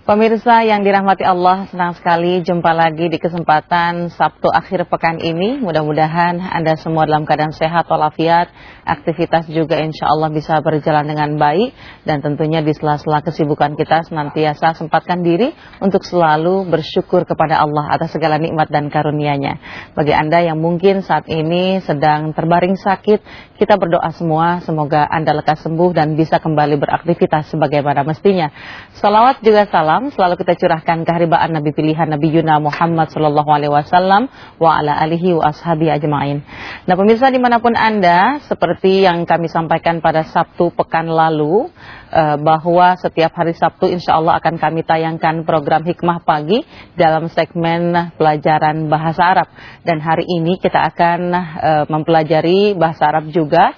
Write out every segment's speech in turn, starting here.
Pemirsa yang dirahmati Allah, senang sekali jumpa lagi di kesempatan Sabtu akhir pekan ini. Mudah-mudahan Anda semua dalam keadaan sehat walafiat, aktivitas juga insya Allah bisa berjalan dengan baik. Dan tentunya di sela-sela kesibukan kita senantiasa sempatkan diri untuk selalu bersyukur kepada Allah atas segala nikmat dan karunia-Nya. Bagi Anda yang mungkin saat ini sedang terbaring sakit, kita berdoa semua semoga Anda lekas sembuh dan bisa kembali beraktivitas sebagaimana mestinya. Salawat juga salam salam selalu kita curahkan keharibaan Nabi pilihan Nabi Yuna Muhammad Sallallahu Alaihi Wasallam wa ala alihi wa ashabi ajma'in. Nah pemirsa di mana pun Anda, seperti yang kami sampaikan pada Sabtu pekan lalu, eh, bahwa setiap hari Sabtu insya Allah akan kami tayangkan program Hikmah Pagi dalam segmen pelajaran bahasa Arab. Dan hari ini kita akan eh, mempelajari bahasa Arab juga,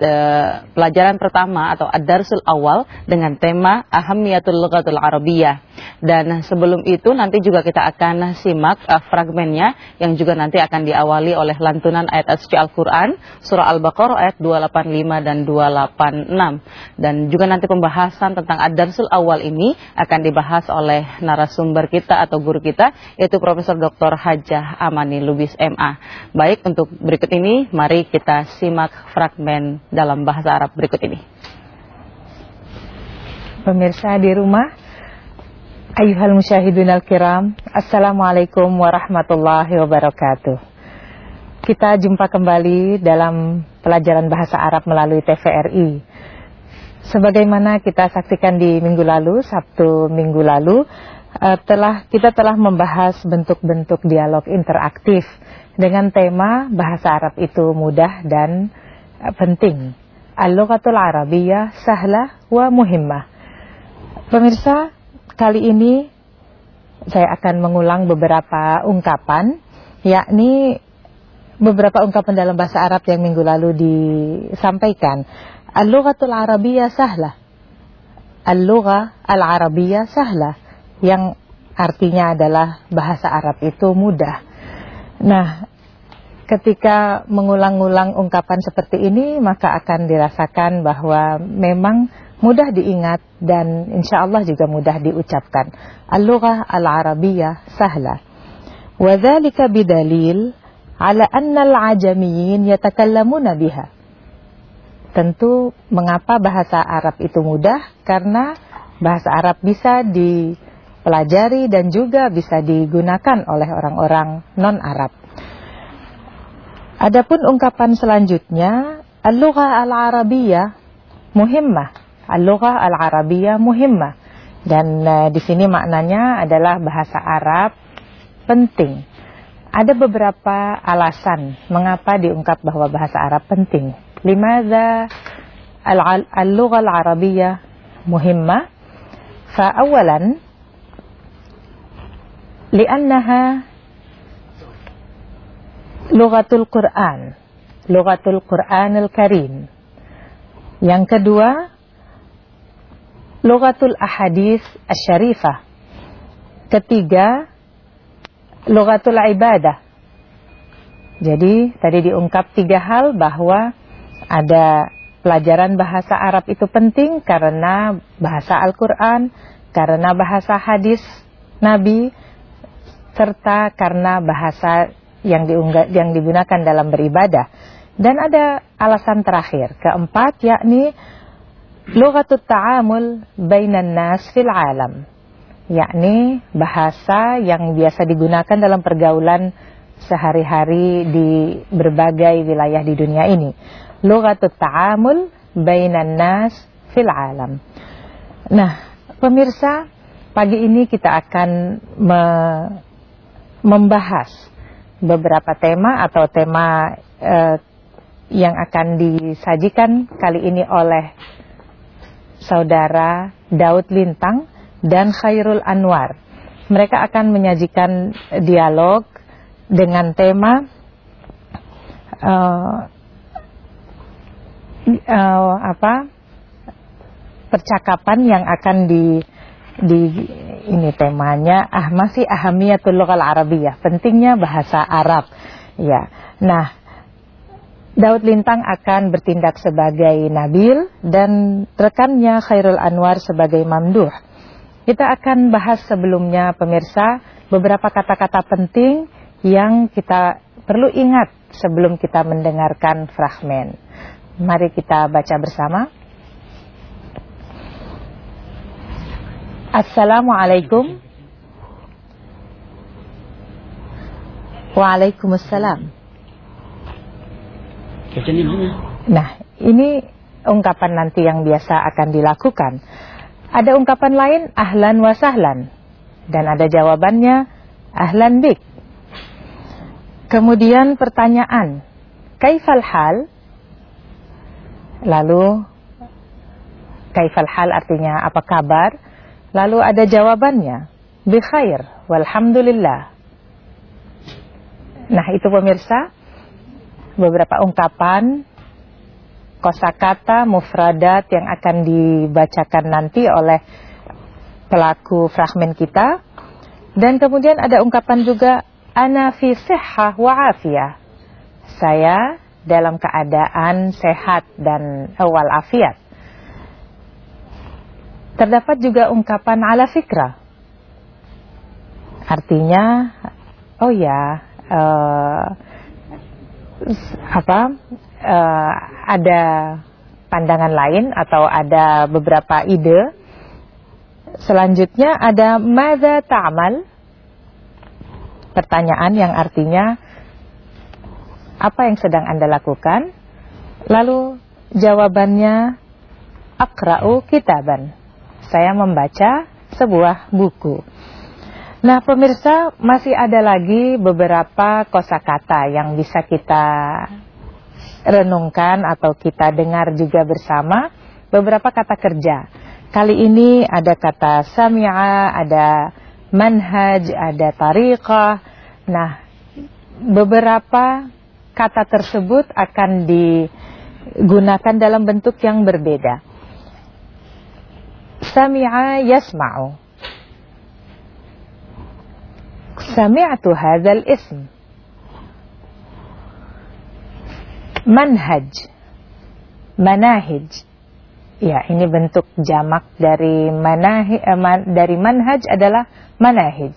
eh, pelajaran pertama atau Ad-Darsul Awal dengan tema Ahamiyatul Lughatul Arabiyah dan sebelum itu nanti juga kita akan simak uh, fragmennya yang juga nanti akan diawali oleh lantunan ayat suci Al-Quran surah Al-Baqarah ayat 285 dan 286. Dan juga nanti pembahasan tentang Ad-Darsul Awal ini akan dibahas oleh narasumber kita atau guru kita yaitu Profesor Dr. Hajah Amani Lubis MA. Baik untuk berikut ini mari kita simak fragmen dalam bahasa Arab berikut ini. Pemirsa di rumah, Ayuhal musyahidun al-kiram Assalamualaikum warahmatullahi wabarakatuh. Kita jumpa kembali dalam pelajaran bahasa Arab melalui TVRI Sebagaimana kita saksikan di minggu lalu, Sabtu minggu lalu uh, telah Kita telah membahas bentuk-bentuk dialog interaktif Dengan tema bahasa Arab itu mudah dan uh, penting. Al-Lughatul Arabiyyah sahlah wa muhimmah. Pemirsa, Kali ini saya akan mengulang beberapa ungkapan, yakni beberapa ungkapan dalam bahasa Arab yang minggu lalu disampaikan. Al-lughatul arabiyyah sahlah. Al-lugha al-arabiyyah sahlah. Yang artinya adalah bahasa Arab itu mudah. Nah, ketika mengulang-ulang ungkapan seperti ini, maka akan dirasakan bahwa memang mudah diingat dan insya Allah juga mudah diucapkan. Al-lughah al-arabiyyah sahla. Wadhalika bidalil ala anna al-ajamiyin yatakallamuna biha. Tentu mengapa bahasa Arab itu mudah? Karena bahasa Arab bisa dipelajari dan juga bisa digunakan oleh orang-orang non-Arab. Adapun ungkapan selanjutnya, al-lughah al-arabiyyah muhimmah Al-Lughah Al-Arabiyah Muhimmah. Dan uh, di sini maknanya adalah bahasa Arab penting. Ada beberapa alasan mengapa diungkap bahwa bahasa Arab penting. Limadha al-lughah al-arabiyyah muhimmah? Li'annaha lughatul Quran, lughatul Quranil Karim. Yang kedua, Lugatul ahadis asyarifah. Ketiga, lugatul ibadah. Jadi tadi diungkap tiga hal bahwa ada pelajaran bahasa Arab itu penting karena bahasa Al-Quran, karena bahasa hadis Nabi, serta karena bahasa yang, diunggah, yang digunakan dalam beribadah. Dan ada alasan terakhir, keempat yakni Lughatut ta'amul bainan nas fil alam yakni bahasa yang biasa digunakan dalam pergaulan sehari-hari di berbagai wilayah di dunia ini. Lughatut ta'amul bainan nas fil alam. Nah, pemirsa, pagi ini kita akan me membahas beberapa tema atau tema eh, yang akan disajikan kali ini oleh saudara Daud Lintang dan Khairul Anwar. Mereka akan menyajikan dialog dengan tema uh, uh, apa percakapan yang akan di di ini temanya ah masih ahamiyatul lughal arabiyah pentingnya bahasa Arab ya nah Daud Lintang akan bertindak sebagai Nabil dan rekannya Khairul Anwar sebagai Mamduh. Kita akan bahas sebelumnya pemirsa beberapa kata-kata penting yang kita perlu ingat sebelum kita mendengarkan fragmen. Mari kita baca bersama. Assalamualaikum. Waalaikumsalam. Nah, ini ungkapan nanti yang biasa akan dilakukan. Ada ungkapan lain ahlan wa sahlan dan ada jawabannya ahlan bik. Kemudian pertanyaan, kaifal hal? Lalu kaifal hal artinya apa kabar? Lalu ada jawabannya, bi khair walhamdulillah. Nah, itu pemirsa beberapa ungkapan kosakata mufradat yang akan dibacakan nanti oleh pelaku fragmen kita. Dan kemudian ada ungkapan juga ana fi sihhah wa afiyah. Saya dalam keadaan sehat dan awal afiat. Terdapat juga ungkapan ala fikra artinya oh ya uh, apa uh, ada pandangan lain atau ada beberapa ide. Selanjutnya ada mada ta'mal? Pertanyaan yang artinya apa yang sedang Anda lakukan? Lalu jawabannya akra'u kitaban. Saya membaca sebuah buku. Nah pemirsa masih ada lagi beberapa kosakata yang bisa kita renungkan atau kita dengar juga bersama beberapa kata kerja. Kali ini ada kata samia, ada manhaj, ada tariqah. Nah, beberapa kata tersebut akan digunakan dalam bentuk yang berbeda. Sami'a yasma'u سمعت هذا الاسم. منهج. مناهج. Ya, ini bentuk jamak dari manahi, eh, man, dari manhaj adalah manahij.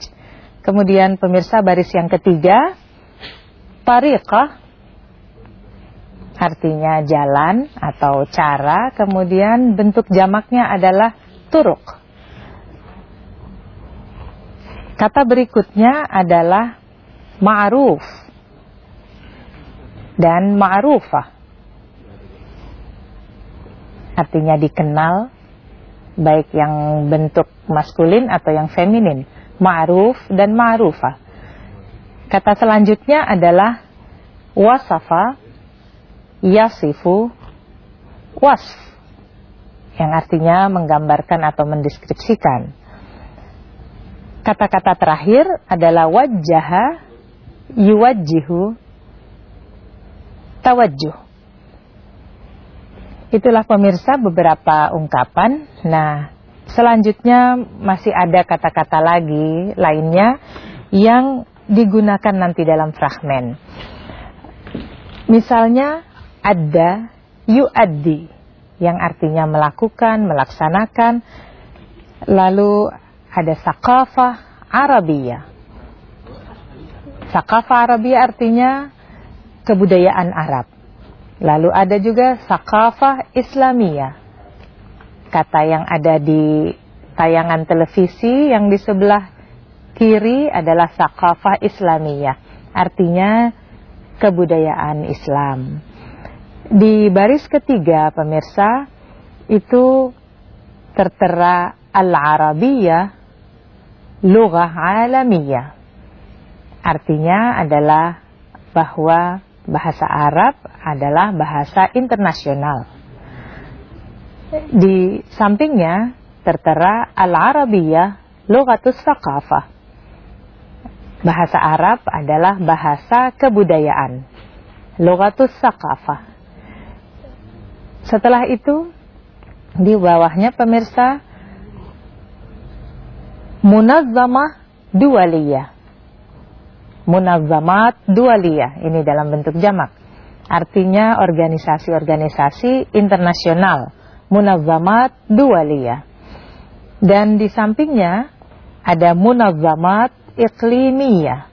Kemudian pemirsa baris yang ketiga, tariqah. Artinya jalan atau cara, kemudian bentuk jamaknya adalah turuk. Kata berikutnya adalah ma'ruf dan ma'rufah. Artinya dikenal baik yang bentuk maskulin atau yang feminin, ma'ruf dan ma'rufah. Kata selanjutnya adalah wasafa yasifu wasf yang artinya menggambarkan atau mendeskripsikan. Kata-kata terakhir adalah wajjaha yuwajjihu tawajjuh. Itulah pemirsa beberapa ungkapan. Nah, selanjutnya masih ada kata-kata lagi lainnya yang digunakan nanti dalam fragmen. Misalnya ada yuaddi yang artinya melakukan, melaksanakan. Lalu ada sakafah Arabia. Sakafah Arabia artinya kebudayaan Arab. Lalu ada juga sakafah Islamia. Kata yang ada di tayangan televisi yang di sebelah kiri adalah sakafah Islamia. Artinya kebudayaan Islam. Di baris ketiga pemirsa itu tertera Al-Arabiyah lughah alamiyah. Artinya adalah bahwa bahasa Arab adalah bahasa internasional. Di sampingnya tertera al-arabiyah lughatus thaqafah. Bahasa Arab adalah bahasa kebudayaan. Lughatus thaqafah. Setelah itu di bawahnya pemirsa munazzamah dualiyah. Munazzamat dualiyah ini dalam bentuk jamak. artinya organisasi-organisasi internasional, munazzamat dualiyah. Dan di sampingnya ada munazzamat iklimiyah.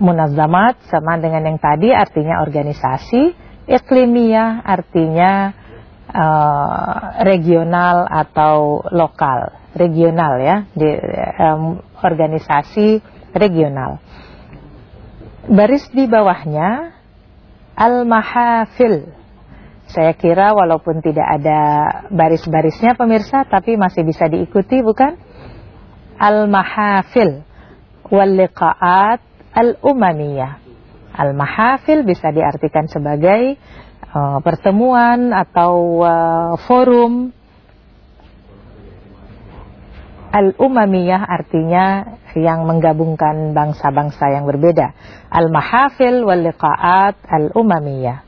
Munazzamat sama dengan yang tadi artinya organisasi, iklimiyah artinya uh, regional atau lokal, regional ya, di um, organisasi regional. Baris di bawahnya al-mahafil. Saya kira walaupun tidak ada baris-barisnya pemirsa tapi masih bisa diikuti bukan? Al-mahafil wal liqaat al-umamiyah. Al-mahafil bisa diartikan sebagai uh, pertemuan atau uh, forum Al-umamiyah artinya yang menggabungkan bangsa-bangsa yang berbeda. Al-mahafil wal liqaat al-umamiyah.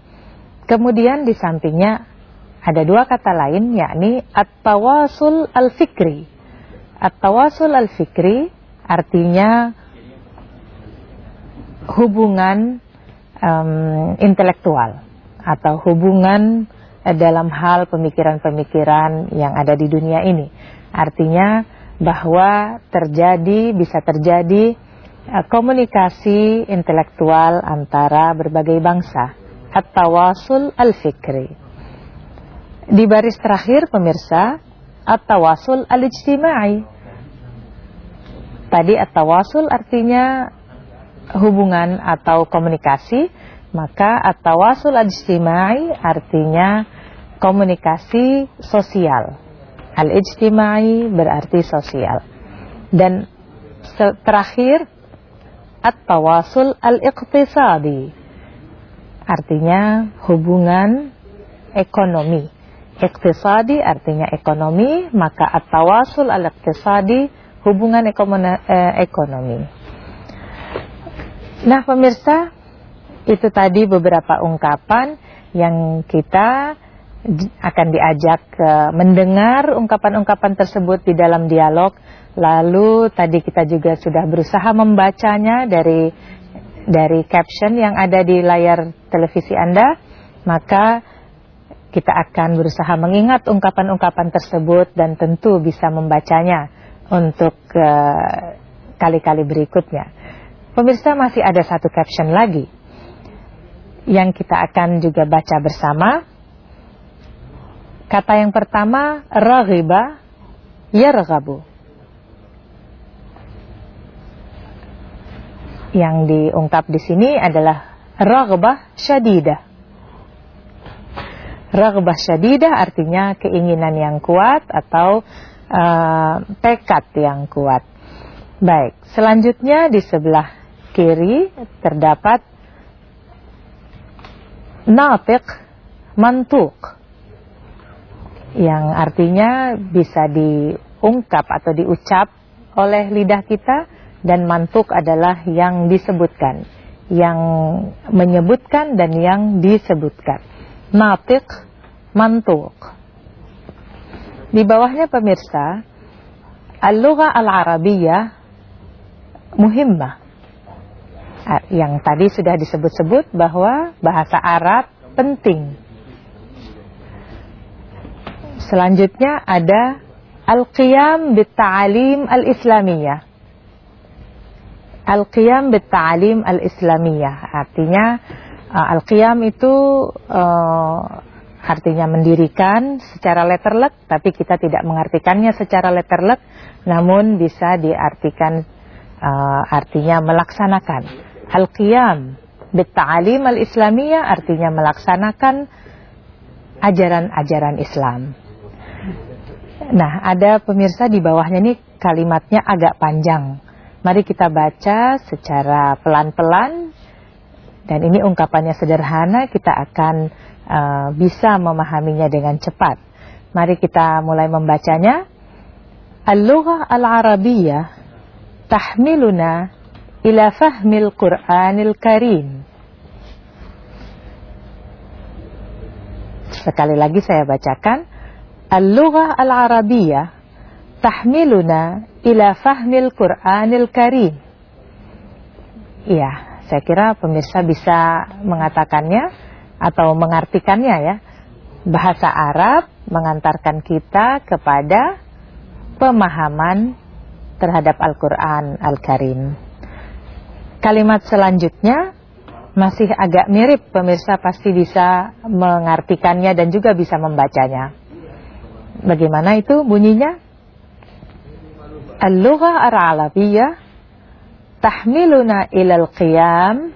Kemudian di sampingnya ada dua kata lain yakni at-tawasul al-fikri. At-tawasul al-fikri artinya hubungan um, intelektual atau hubungan dalam hal pemikiran-pemikiran yang ada di dunia ini. Artinya bahwa terjadi bisa terjadi uh, komunikasi intelektual antara berbagai bangsa. At-tawasul al-fikri. Di baris terakhir pemirsa at-tawasul al-ijtimai. Tadi at-tawasul artinya hubungan atau komunikasi maka at-tawasul al-ijtimai artinya komunikasi sosial Al-ijtimai berarti sosial. Dan terakhir at-tawasul al-iqtisadi. Artinya hubungan ekonomi. Iqtisadi artinya ekonomi, maka at-tawasul al-iqtisadi hubungan eh, ekonomi. Nah, pemirsa, itu tadi beberapa ungkapan yang kita akan diajak uh, mendengar ungkapan-ungkapan tersebut di dalam dialog. Lalu tadi kita juga sudah berusaha membacanya dari dari caption yang ada di layar televisi Anda, maka kita akan berusaha mengingat ungkapan-ungkapan tersebut dan tentu bisa membacanya untuk uh, kali-kali uh, berikutnya. Pemirsa masih ada satu caption lagi yang kita akan juga baca bersama Kata yang pertama raghiba yarghabu. Yang diungkap di sini adalah raghbah syadidah. Raghbah syadidah artinya keinginan yang kuat atau uh, tekad yang kuat. Baik, selanjutnya di sebelah kiri terdapat natiq mantuk yang artinya bisa diungkap atau diucap oleh lidah kita dan mantuk adalah yang disebutkan, yang menyebutkan dan yang disebutkan. Natik, mantuk. Di bawahnya pemirsa, al-lugha al-arabiyah muhimmah. Yang tadi sudah disebut-sebut bahwa bahasa Arab penting. Selanjutnya ada Al-Qiyam Bitta'alim Al-Islamiyah. Al-Qiyam Bitta'alim Al-Islamiyah. Artinya uh, Al-Qiyam itu uh, artinya mendirikan secara letterlek Tapi kita tidak mengartikannya secara letterlek Namun bisa diartikan uh, artinya melaksanakan Al-Qiyam Bitta'alim Al-Islamiyah artinya melaksanakan ajaran-ajaran Islam Nah, ada pemirsa di bawahnya ini kalimatnya agak panjang. Mari kita baca secara pelan-pelan dan ini ungkapannya sederhana, kita akan uh, bisa memahaminya dengan cepat. Mari kita mulai membacanya. Al-lughah al-arabiyyah tahmiluna ila fahmil Qur'anil Karim. Sekali lagi saya bacakan Al-lughah Al-Arabiyah tahmiluna ila fahmil Qur'anil Karim. Iya, saya kira pemirsa bisa mengatakannya atau mengartikannya ya. Bahasa Arab mengantarkan kita kepada pemahaman terhadap Al-Quran Al-Karim. Kalimat selanjutnya masih agak mirip pemirsa pasti bisa mengartikannya dan juga bisa membacanya. Bagaimana itu bunyinya? Al-lugha al-arabiyyah tahmiluna ilal qiyam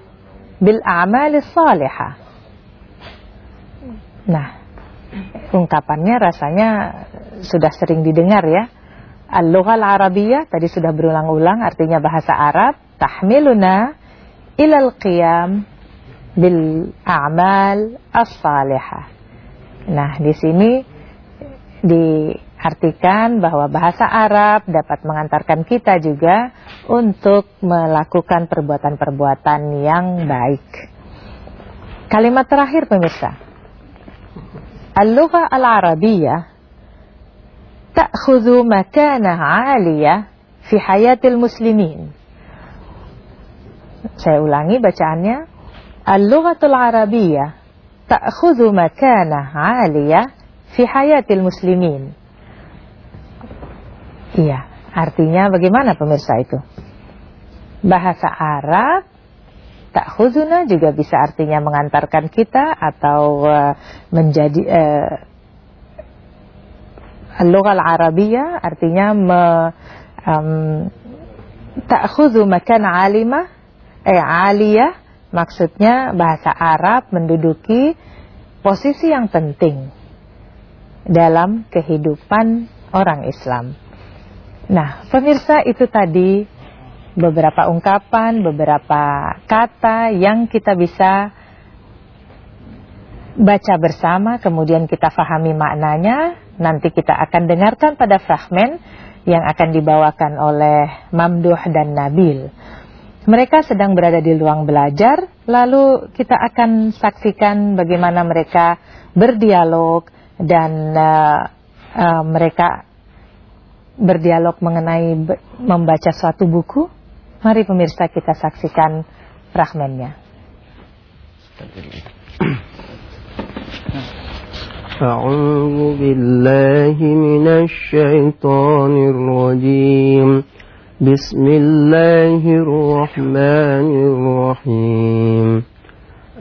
bil a'mal salihah. Nah, ungkapannya rasanya sudah sering didengar ya. Al-lugha al-arabiyyah tadi sudah berulang-ulang artinya bahasa Arab, tahmiluna ilal qiyam bil a'mal as-salihah. Nah, di sini diartikan bahwa bahasa Arab dapat mengantarkan kita juga untuk melakukan perbuatan-perbuatan yang baik. Kalimat terakhir pemirsa. Al-lugha al-arabiyyah ta'khudhu makanah 'aliyah fi hayatil muslimin. Saya ulangi bacaannya. Al-lughatul arabiyyah ta'khudhu makanah 'aliyah fi hayatil muslimin. Iya, artinya bagaimana pemirsa itu? Bahasa Arab tak khuzuna juga bisa artinya mengantarkan kita atau uh, menjadi uh, Al-Lughah Al-Arabiyah artinya me, um, ta'khudhu makan alimah eh aliyah maksudnya bahasa Arab menduduki posisi yang penting dalam kehidupan orang Islam. Nah, pemirsa itu tadi beberapa ungkapan, beberapa kata yang kita bisa baca bersama, kemudian kita fahami maknanya. Nanti kita akan dengarkan pada fragmen yang akan dibawakan oleh Mamduh dan Nabil. Mereka sedang berada di ruang belajar, lalu kita akan saksikan bagaimana mereka berdialog, dan uh, uh, mereka berdialog mengenai membaca suatu buku. Mari pemirsa kita saksikan fragmennya. أعوذ بالله من الشيطان الرجيم بسم الله الرحمن الرحيم.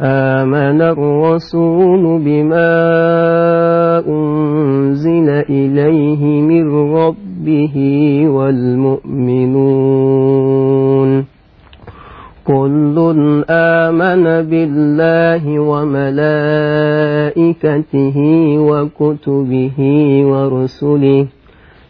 آمن الرسول بما أنزل إليه من ربه والمؤمنون. كل آمن بالله وملائكته وكتبه ورسله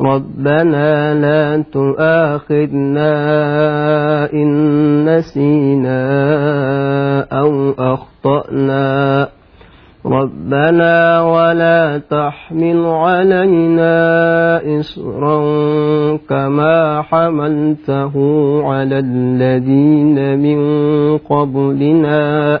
ربنا لا تؤاخذنا إن نسينا أو أخطأنا. ربنا ولا تحمل علينا إصرا كما حملته على الذين من قبلنا.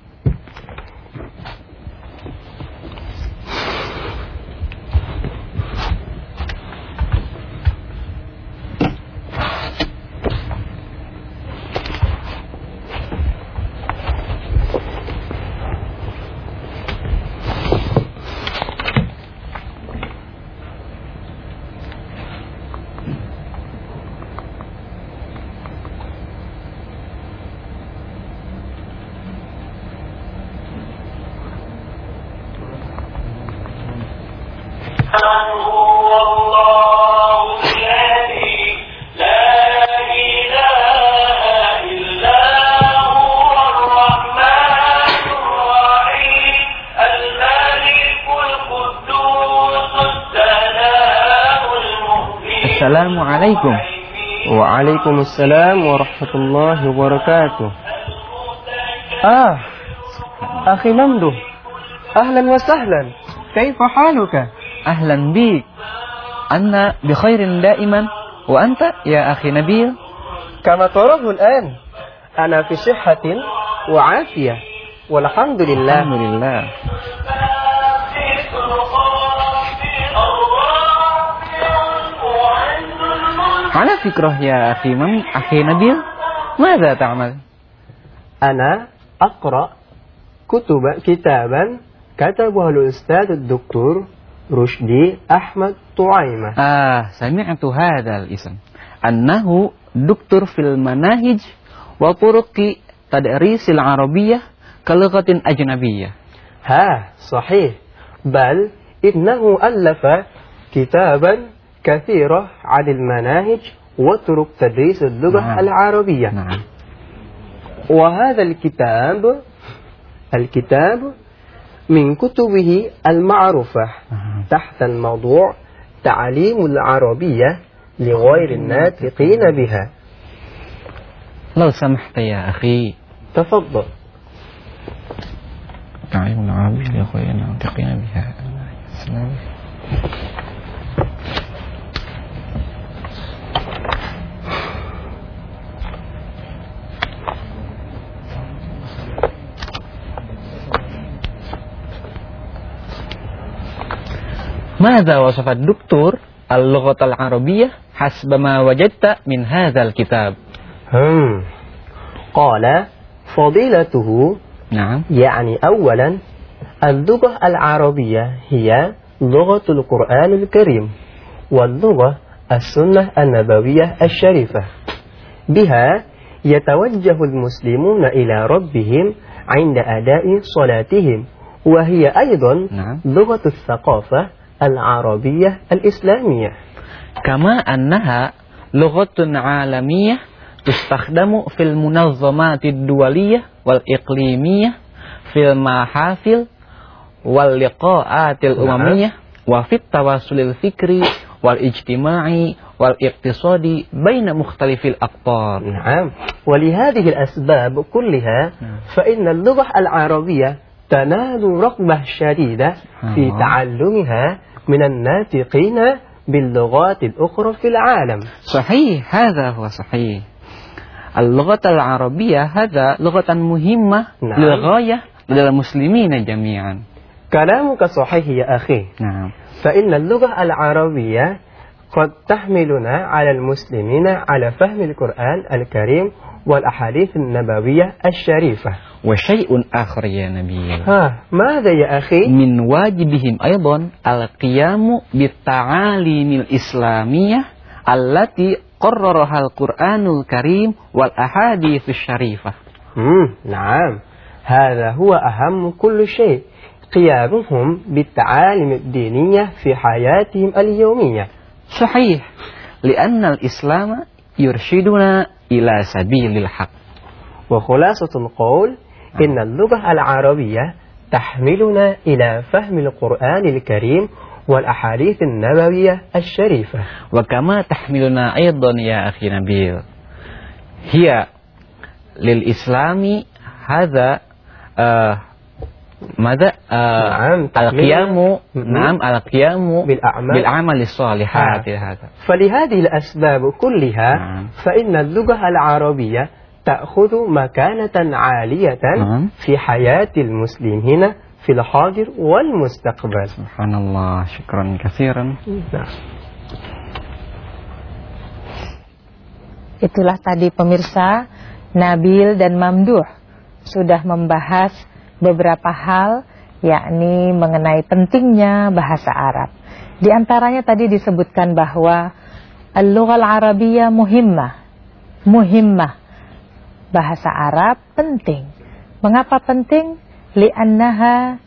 Assalamualaikum. وعليكم السلام ورحمة الله وبركاته. آه أخي ممدو أهلا وسهلا. كيف حالك؟ أهلا بك. أنا بخير دائما. وأنت يا أخي نبيل؟ كما تراه الآن أنا في صحة وعافية. والحمد لله. الحمد لله. على فكرة يا أخي من أخي نبيل ماذا تعمل؟ أنا أقرأ كتب كتابا كتبه الأستاذ الدكتور رشدي أحمد طعيمة آه سمعت هذا الاسم أنه دكتور في المناهج وطرق تدريس العربية كلغة أجنبية ها صحيح بل إنه ألف كتابا كثيرة عن المناهج وطرق تدريس اللغة نعم. العربية. نعم. وهذا الكتاب الكتاب من كتبه المعروفة. نعم. تحت الموضوع تعليم العربية لغير الناطقين بها. لو سمحت يا أخي. تفضل. تعليم العربية لغير الناطقين بها. السلام ماذا وصف الدكتور اللغة العربية حسب ما وجدت من هذا الكتاب؟ هم. قال فضيلته نعم. يعني أولا اللغة العربية هي لغة القرآن الكريم واللغة السنة النبوية الشريفة. بها يتوجه المسلمون إلى ربهم عند أداء صلاتهم وهي أيضا نعم. لغة الثقافة العربية الإسلامية كما أنها لغة عالمية تستخدم في المنظمات الدولية والإقليمية في المحافل واللقاءات الأممية وفي التواصل الفكري والاجتماعي والاقتصادي بين مختلف الأقطار نعم ولهذه الأسباب كلها نعم. فإن اللغة العربية تنال رغبة شديدة في. تعلمها من الناطقين باللغات الأخرى في العالم. صحيح هذا هو صحيح. اللغة العربية هذا لغة مهمة نعم. للغاية للمسلمين جميعا. كلامك صحيح يا أخي. نعم. فإن اللغة العربية قد تحملنا على المسلمين على فهم القرآن الكريم والأحاديث النبوية الشريفة. وشيء آخر يا نبيل ها ماذا يا أخي؟ من واجبهم أيضا القيام بالتعاليم الإسلامية التي قررها القرآن الكريم والأحاديث الشريفة. مم. نعم. هذا هو أهم كل شيء. قيامهم بالتعاليم الدينية في حياتهم اليومية. صحيح لأن الإسلام يرشدنا إلى سبيل الحق. وخلاصة القول إن اللغة العربية تحملنا إلى فهم القرآن الكريم والأحاديث النبوية الشريفة وكما تحملنا أيضا يا أخي نبيل هي للإسلام هذا آه ماذا آه نعم، القيام. نعم القيام بالأعمال. بالعمل الصالحات آه. هذا فلهذه الأسباب كلها نعم. فإن اللغة العربية ta'khudhu makanatan 'aliyatan fi hayatil muslimina fil hadir wal mustaqbal. Subhanallah, syukran kasiran. Itulah tadi pemirsa Nabil dan Mamduh sudah membahas beberapa hal yakni mengenai pentingnya bahasa Arab. Di antaranya tadi disebutkan bahwa al-lughah al-arabiyyah muhimmah. Muhimmah Bahasa Arab penting. Mengapa penting? Li'annaha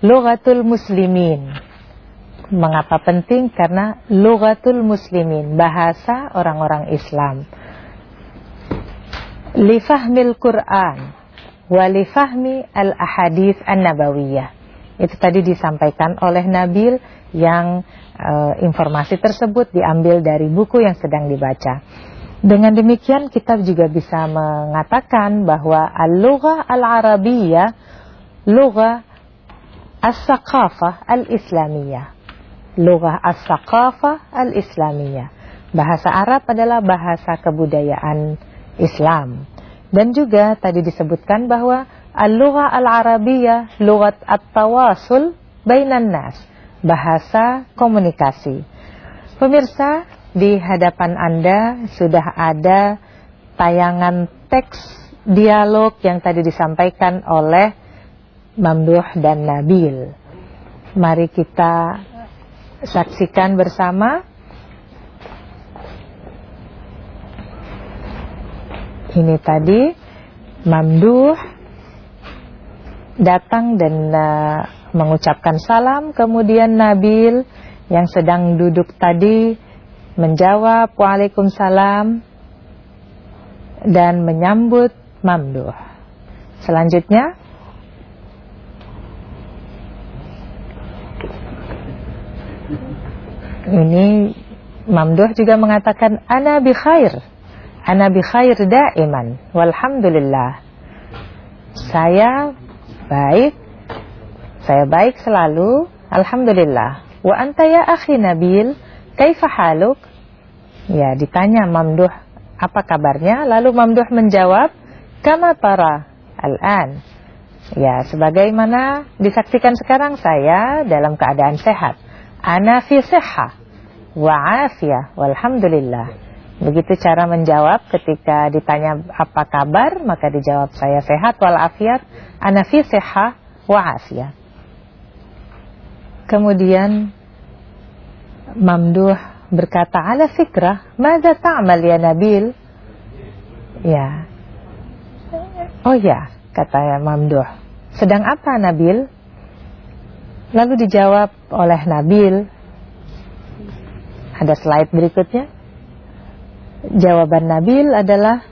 lughatul muslimin. Mengapa penting? Karena lughatul muslimin, bahasa orang-orang Islam. Lifahmil Quran wa lifahmi al-ahadith an-nabawiyah. Itu tadi disampaikan oleh Nabil yang e, informasi tersebut diambil dari buku yang sedang dibaca. Dengan demikian kita juga bisa mengatakan bahwa al-lughah al-arabiyyah lughah as-saqafah al-islamiyah. Lughah as-saqafah al-islamiyah. Bahasa Arab adalah bahasa kebudayaan Islam. Dan juga tadi disebutkan bahwa al-lugha al-arabiyyah lughat at-tawasul bainan nas, bahasa komunikasi. Pemirsa, di hadapan Anda sudah ada tayangan teks dialog yang tadi disampaikan oleh Mamduh dan Nabil. Mari kita saksikan bersama ini tadi Mamduh datang dan uh, mengucapkan salam kemudian Nabil yang sedang duduk tadi menjawab Waalaikumsalam dan menyambut Mamduh. Selanjutnya ini Mamduh juga mengatakan ana bi khair Ana bi khair daiman walhamdulillah. Saya baik. Saya baik selalu. Alhamdulillah. Wa anta ya akhi Nabil, kaifa haluk? Ya, ditanya Mamduh, apa kabarnya? Lalu Mamduh menjawab, kama tara al-an. Ya, sebagaimana disaksikan sekarang saya dalam keadaan sehat. Ana fi sihha wa afiyah walhamdulillah. Begitu cara menjawab ketika ditanya apa kabar, maka dijawab saya sehat walafiat, ana fi seha wa afiyah. Kemudian Mamduh berkata, ala fikrah, mada ta'mal ya Nabil? Ya. Oh ya, kata Mamduh. Sedang apa Nabil? Lalu dijawab oleh Nabil. Ada slide berikutnya. Jawaban Nabil adalah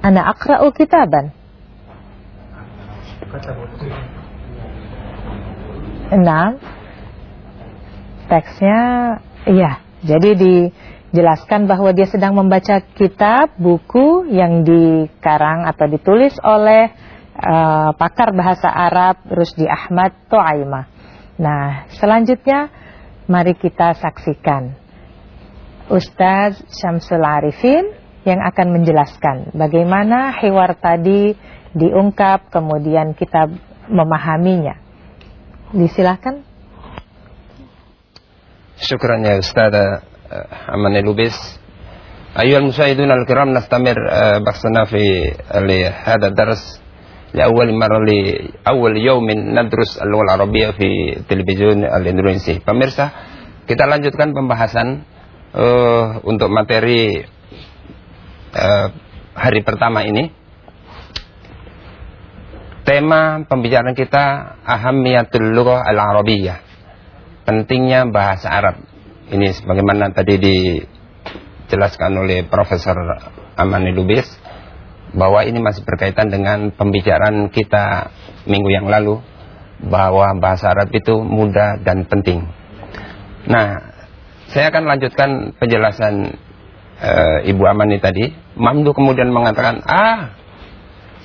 Ana akra'u kitaban Enam Teksnya Iya Jadi dijelaskan bahwa dia sedang membaca kitab Buku yang dikarang atau ditulis oleh uh, Pakar bahasa Arab Rusdi Ahmad To'aimah Nah selanjutnya Mari kita saksikan Ustaz Syamsul Arifin yang akan menjelaskan bagaimana hewan tadi diungkap kemudian kita memahaminya. Disilahkan. Syukran ya Ustaz Aman Lubis. أيها المشاهدون الكرام نستمر بحثنا في هذا الدرس لأول مرة لأول يوم ندرس اللغة العربية في تلفزيون الإندونيسي. Pemirsa, kita lanjutkan pembahasan uh, untuk materi uh, hari pertama ini. Tema pembicaraan kita ahamiyatul lughah al-arabiyyah. Pentingnya bahasa Arab. Ini sebagaimana tadi dijelaskan oleh Profesor Amani Lubis bahwa ini masih berkaitan dengan pembicaraan kita minggu yang lalu bahwa bahasa Arab itu mudah dan penting. Nah, saya akan lanjutkan penjelasan uh, Ibu Amani tadi. Mamdu kemudian mengatakan, ah,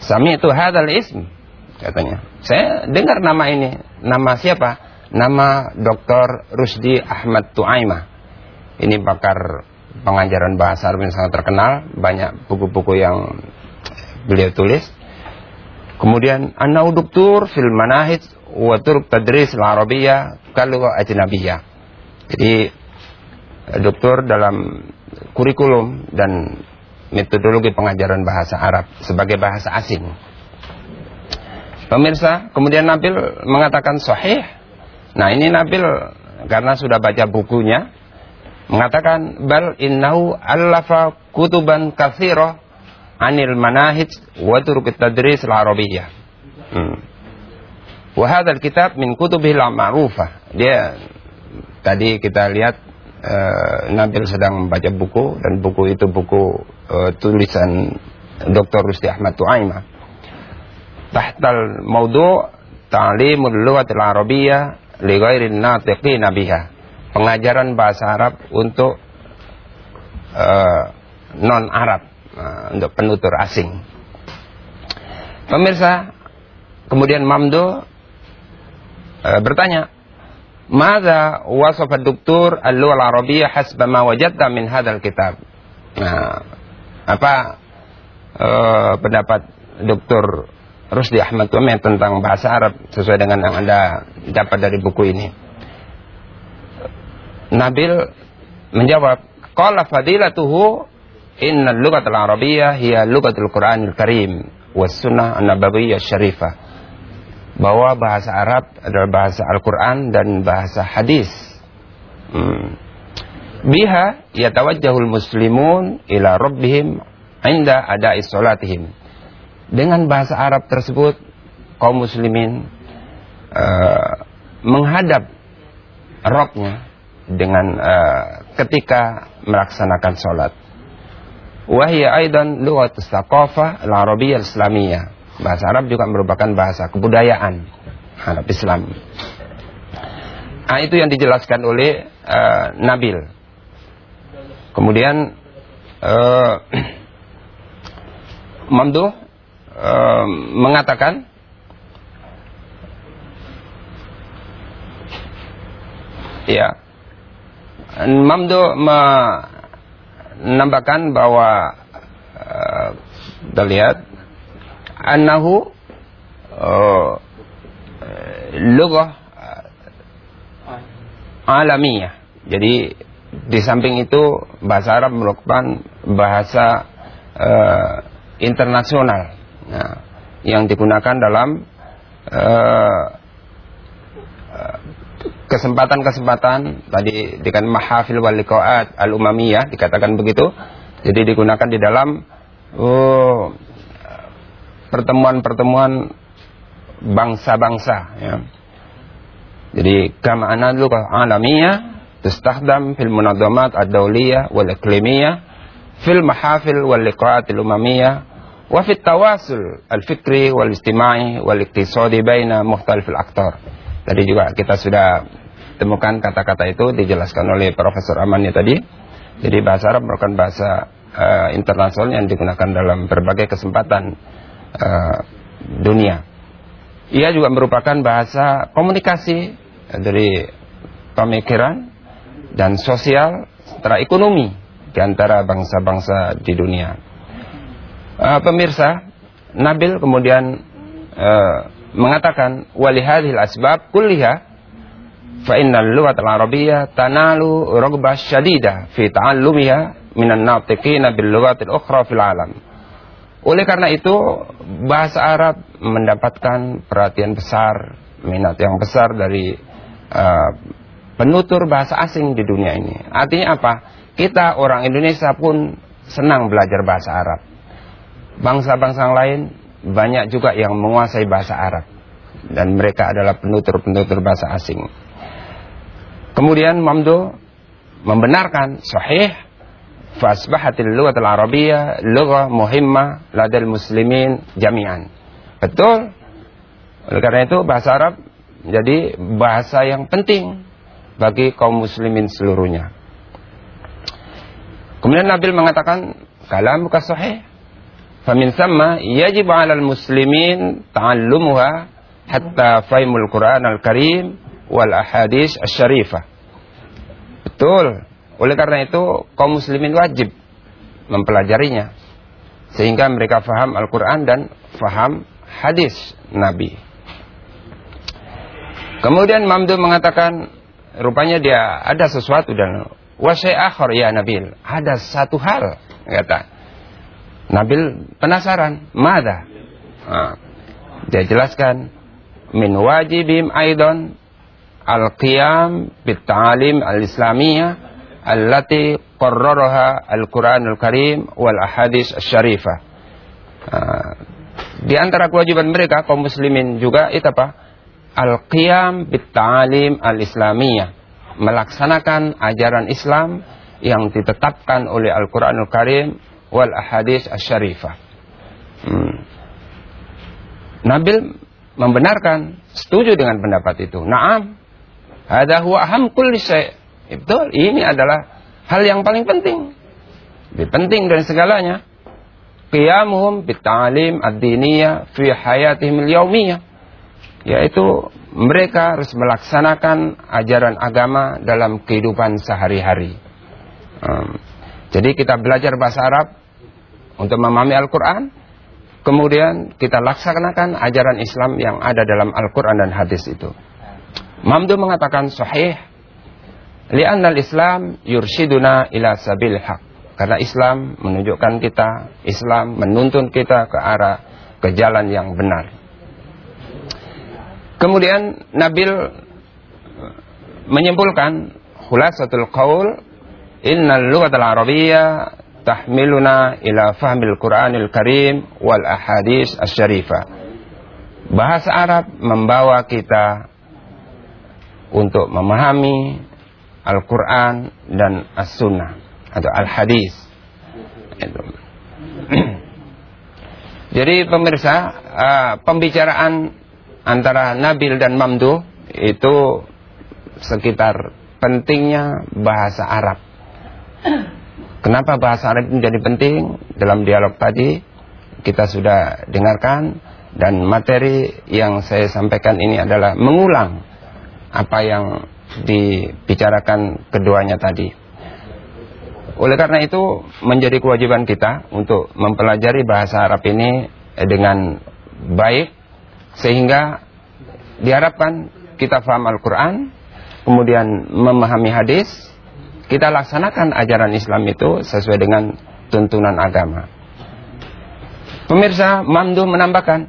Sami itu hadal ism. Katanya. Saya dengar nama ini. Nama siapa? Nama Dr. Rusdi Ahmad Tuaimah. Ini pakar pengajaran bahasa Arab yang sangat terkenal. Banyak buku-buku yang beliau tulis. Kemudian, Anau Doktor fil manahij wa turuk tadris al-arabiyyah kalau ajnabiyah. Jadi doktor dalam kurikulum dan metodologi pengajaran bahasa Arab sebagai bahasa asing. Pemirsa, kemudian Nabil mengatakan sahih. Nah, ini Nabil karena sudah baca bukunya mengatakan bal innahu allafa kutuban katsira anil manahij wa turuq tadris al-arabiyyah. Hmm. Wa hadzal kitab min kutubil ma'rufah. Dia tadi kita lihat uh, Nabil sedang membaca buku dan buku itu buku uh, tulisan Dr. Rusti Ahmad Tuaimah. Tahtal maudu ta'limul lughatil arabiyyah li ghairin natiqina biha. Pengajaran bahasa Arab untuk uh, non Arab, uh, untuk penutur asing. Pemirsa, kemudian Mamdo uh, bertanya, "Mada wasafa doktor al-lugha al-arabiyyah hasba ma wajadta min hadzal kitab?" Nah, apa uh, pendapat Dr. Rusdi Ahmad Tuame tentang bahasa Arab sesuai dengan yang Anda dapat dari buku ini. Nabil menjawab, "Qala fadilatuhu inna al-lughatal arabiyyah hiya lughatul Qur'anil Karim was sunnah an-nabawiyyah syarifah." Bahwa bahasa Arab adalah bahasa Al-Qur'an dan bahasa hadis. Hmm. Biha yatawajjahul muslimun ila rabbihim inda ada'i salatihim dengan bahasa Arab tersebut kaum muslimin uh, menghadap Robnya dengan uh, ketika melaksanakan sholat. Wahia aidan lughat thaqafah al-arabiyyah. Bahasa Arab juga merupakan bahasa kebudayaan Arab Islam. Nah, itu yang dijelaskan oleh uh, Nabil. Kemudian uh, Mamduh mengatakan ya Mamdu menambahkan bahwa uh, kita lihat annahu uh, lughah alamiah jadi di samping itu bahasa Arab merupakan bahasa uh, internasional ya, yang digunakan dalam kesempatan-kesempatan uh, tadi dengan mahafil wal liqaat al umamiyah dikatakan begitu jadi digunakan di dalam pertemuan-pertemuan uh, bangsa-bangsa ya. Jadi kama dulu alamiyah ad-dawliyah wal iklimiyah fil mahafil wal liqaat al umamiyah wa fit tawasul al-fikri wal istimai wal. Tadi juga kita sudah temukan kata-kata itu dijelaskan oleh Profesor Amani tadi. Jadi bahasa Arab merupakan bahasa uh, internasional yang digunakan dalam berbagai kesempatan uh, dunia. Ia juga merupakan bahasa komunikasi dari pemikiran dan sosial secara ekonomi di antara bangsa-bangsa di dunia. Uh, pemirsa, Nabil kemudian uh, mengatakan walihadhil asbab kulliha fa innal lughat al-arabiyyah tanalu raghbah syadida fi ta'allumiha minan natiqina bil lughatil ukhra fil alam. Oleh karena itu bahasa Arab mendapatkan perhatian besar, minat yang besar dari uh, penutur bahasa asing di dunia ini. Artinya apa? Kita orang Indonesia pun senang belajar bahasa Arab bangsa-bangsa lain banyak juga yang menguasai bahasa Arab dan mereka adalah penutur-penutur bahasa asing. Kemudian Mamdu membenarkan sahih fasbahatil lughat al-arabiyyah lughah muhimmah ladal muslimin jami'an. Betul. Oleh karena itu bahasa Arab menjadi bahasa yang penting bagi kaum muslimin seluruhnya. Kemudian Nabil mengatakan kalam bukan sahih Famin sama yajib 'alal muslimin ta'allumuha hatta fahimul Qur'an al-Karim wal ahadis asy-syarifah. Betul. Oleh karena itu kaum muslimin wajib mempelajarinya sehingga mereka faham Al-Qur'an dan faham hadis Nabi. Kemudian Mamdu mengatakan rupanya dia ada sesuatu dan wasai akhir ya Nabil, ada satu hal kata Nabil penasaran, mada? Nah, dia jelaskan min wajibim aidon al-qiyam bit ta'alim al-islamiyah allati qarraraha al-Qur'anul Karim wal ahadis asy-syarifah. Nah, di antara kewajiban mereka kaum muslimin juga itu apa? Al-qiyam bit ta'alim al-islamiyah, melaksanakan ajaran Islam yang ditetapkan oleh Al-Qur'anul Karim wal ahadis asyarifah. Hmm. Nabil membenarkan, setuju dengan pendapat itu. Naam. Ada huwa aham kulli syai'. Betul, ini adalah hal yang paling penting. Lebih penting dari segalanya. Qiyamuhum bita'alim ad-diniyah fi hayatihim al-yawmiyah. Yaitu mereka harus melaksanakan ajaran agama dalam kehidupan sehari-hari. Um, jadi kita belajar bahasa Arab untuk memahami Al-Quran. Kemudian kita laksanakan ajaran Islam yang ada dalam Al-Quran dan hadis itu. Mamdu mengatakan sahih. Lianna al-Islam yurshiduna ila sabil haq. Karena Islam menunjukkan kita, Islam menuntun kita ke arah ke jalan yang benar. Kemudian Nabil menyimpulkan khulasatul qaul innal lughatal arabiyyah tahmiluna ila fahmil Qur'anil Karim wal ahadis asy-syarifah. Bahasa Arab membawa kita untuk memahami Al-Quran dan As-Sunnah atau Al-Hadis. Jadi pemirsa, uh, pembicaraan antara Nabil dan Mamdu itu sekitar pentingnya bahasa Arab. Kenapa bahasa Arab menjadi penting? Dalam dialog tadi kita sudah dengarkan dan materi yang saya sampaikan ini adalah mengulang apa yang dibicarakan keduanya tadi. Oleh karena itu menjadi kewajiban kita untuk mempelajari bahasa Arab ini dengan baik sehingga diharapkan kita paham Al-Quran, kemudian memahami hadis, kita laksanakan ajaran Islam itu sesuai dengan tuntunan agama. Pemirsa, Mamdu menambahkan,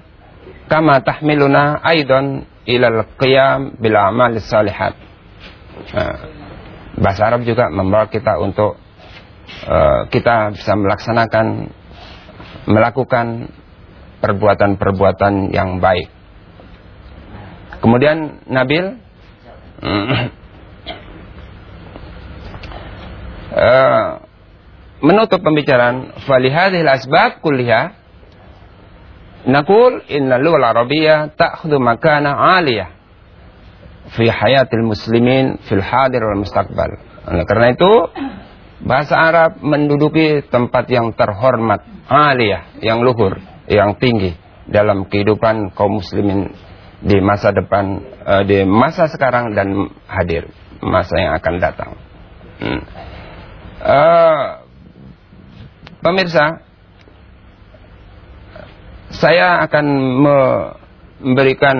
kama tahmiluna aidon ilal qiyam bil amal salihat. Nah, bahasa Arab juga membawa kita untuk uh, kita bisa melaksanakan melakukan perbuatan-perbuatan yang baik. Kemudian Nabil uh, menutup pembicaraan falihadhil asbab kulliha naqul inna lughal arabiyyah ta'khudhu makana 'aliyah fi hayatil muslimin fil hadir wal mustaqbal. Karena itu bahasa Arab menduduki tempat yang terhormat, aliyah, yang luhur, yang tinggi dalam kehidupan kaum muslimin di masa depan, uh, di masa sekarang dan hadir, masa yang akan datang. Hmm. Uh, pemirsa, saya akan memberikan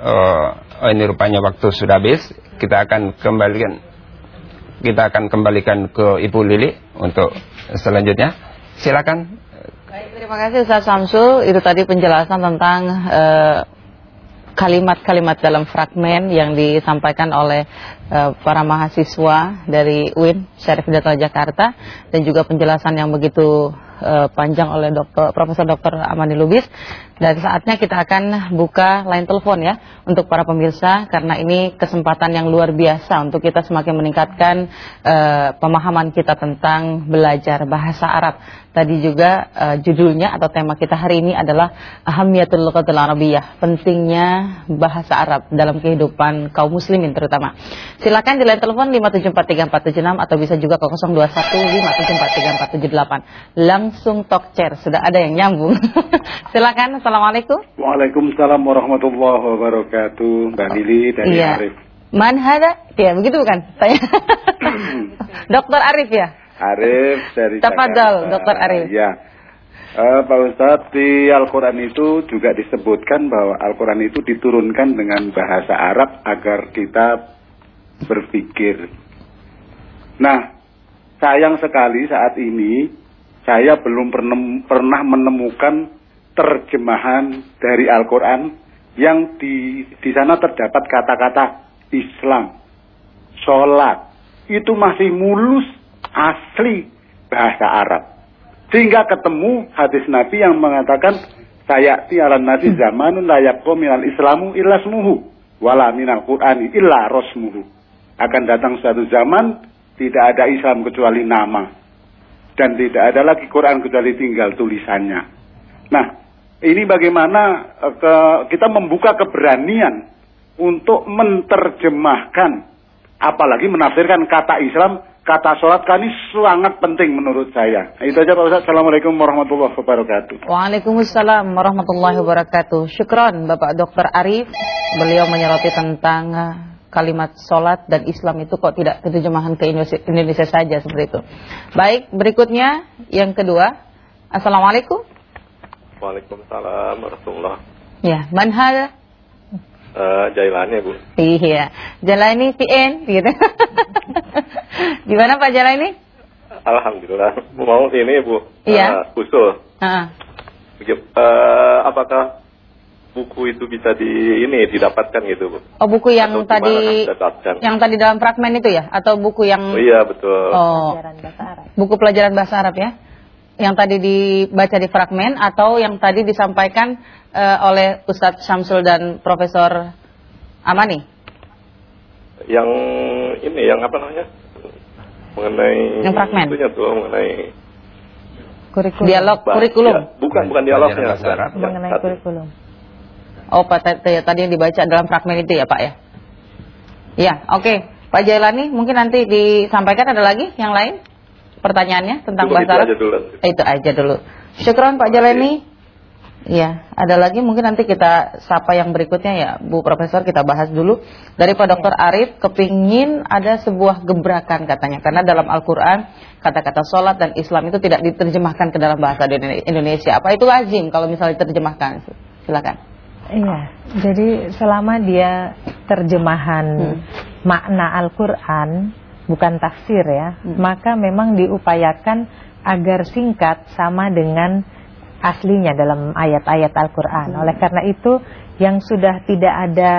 uh, oh ini rupanya waktu sudah habis. Kita akan kembalikan kita akan kembalikan ke Ibu Lili untuk selanjutnya. Silakan. Baik, terima kasih Ustaz Samsul. Itu tadi penjelasan tentang uh, kalimat-kalimat dalam fragmen yang disampaikan oleh para mahasiswa dari UIN Syarif Hidayatullah Jakarta dan juga penjelasan yang begitu uh, panjang oleh Dr. Profesor Dr. Amani Lubis dan saatnya kita akan buka line telepon ya untuk para pemirsa karena ini kesempatan yang luar biasa untuk kita semakin meningkatkan uh, pemahaman kita tentang belajar bahasa Arab. Tadi juga uh, judulnya atau tema kita hari ini adalah Ahamiyatul Lughatil Arabiyyah, pentingnya bahasa Arab dalam kehidupan kaum muslimin terutama. Silakan di line telepon 5743476 atau bisa juga ke 0215743478. Langsung talk chair, sudah ada yang nyambung. Silakan Assalamualaikum. Waalaikumsalam warahmatullahi wabarakatuh. Mbak Lili dari Iya. Arif. Man hada? Ya, begitu bukan? Tanya. Dokter Arif ya? Arif dari Tafadhol. Dokter Arif. Ya. Eh, Pak Ustadz, di Al-Quran itu juga disebutkan bahwa Al-Quran itu diturunkan dengan bahasa Arab agar kita berpikir. Nah, sayang sekali saat ini saya belum pernah- menemukan terjemahan dari Al-Quran yang di, di sana terdapat kata-kata Islam, sholat, itu masih mulus asli bahasa Arab. Sehingga ketemu hadis Nabi yang mengatakan sayati ala nasi zamanun layak minal islamu illa smuhu wala minal qur'ani illa rosmuhu. Akan datang suatu zaman tidak ada Islam kecuali nama dan tidak ada lagi Quran kecuali tinggal tulisannya. Nah, ini bagaimana eh, ke, kita membuka keberanian untuk menerjemahkan, apalagi menafsirkan kata Islam, kata sholat ini sangat penting menurut saya. Itu aja Pak Ustaz. Assalamualaikum warahmatullahi wabarakatuh. Waalaikumsalam warahmatullahi wabarakatuh. Syukron Bapak Dr. Arif. Beliau menyoroti tentang uh, kalimat sholat dan Islam itu kok tidak terjemahan ke Indonesia, Indonesia saja seperti itu. Baik, berikutnya yang kedua. Assalamualaikum. Waalaikumsalam warahmatullah. Ya, manhal. Uh, Jailani Bu. Iya, Jalani PN gitu. Gimana Pak Jalani? Alhamdulillah. Mau ini Bu. Iya. Uh, usul. Heeh. Uh, apakah buku itu bisa di ini didapatkan gitu Bu? Oh, buku yang Atau tadi dapatkan? yang tadi dalam fragmen itu ya atau buku yang Oh iya betul. Oh, Pelajaran bahasa Arab. buku pelajaran bahasa Arab ya? Yang tadi dibaca di fragmen atau yang tadi disampaikan eh, oleh Ustadz Syamsul dan Profesor Amani? Yang ini yang apa namanya? Mengenai Yang fragmen? itunya tuh mengenai Kurikulum. Dialog kurikulum. ya, bukan bukan dialognya. Mengenai satu. kurikulum. Oh, Pak tadi, tadi yang dibaca dalam fragmen itu ya, Pak ya? Ya, oke. Pak Jailani, mungkin nanti disampaikan ada lagi yang lain pertanyaannya tentang Cukup bahasa itu Arab? aja dulu. Itu aja dulu. Syukron Pak Jalani. Iya, ada lagi mungkin nanti kita sapa yang berikutnya ya, Bu Profesor kita bahas dulu dari Pak Dokter Arif kepingin ada sebuah gebrakan katanya karena dalam Al-Qur'an kata-kata sholat dan Islam itu tidak diterjemahkan ke dalam bahasa Indonesia. Apa itu lazim kalau misalnya diterjemahkan? Silakan. Iya, jadi selama dia terjemahan Hmm. makna Al-Quran, bukan tafsir ya, Hmm. maka memang diupayakan agar singkat sama dengan aslinya dalam ayat-ayat Al-Quran. Hmm. Oleh karena itu, yang sudah tidak ada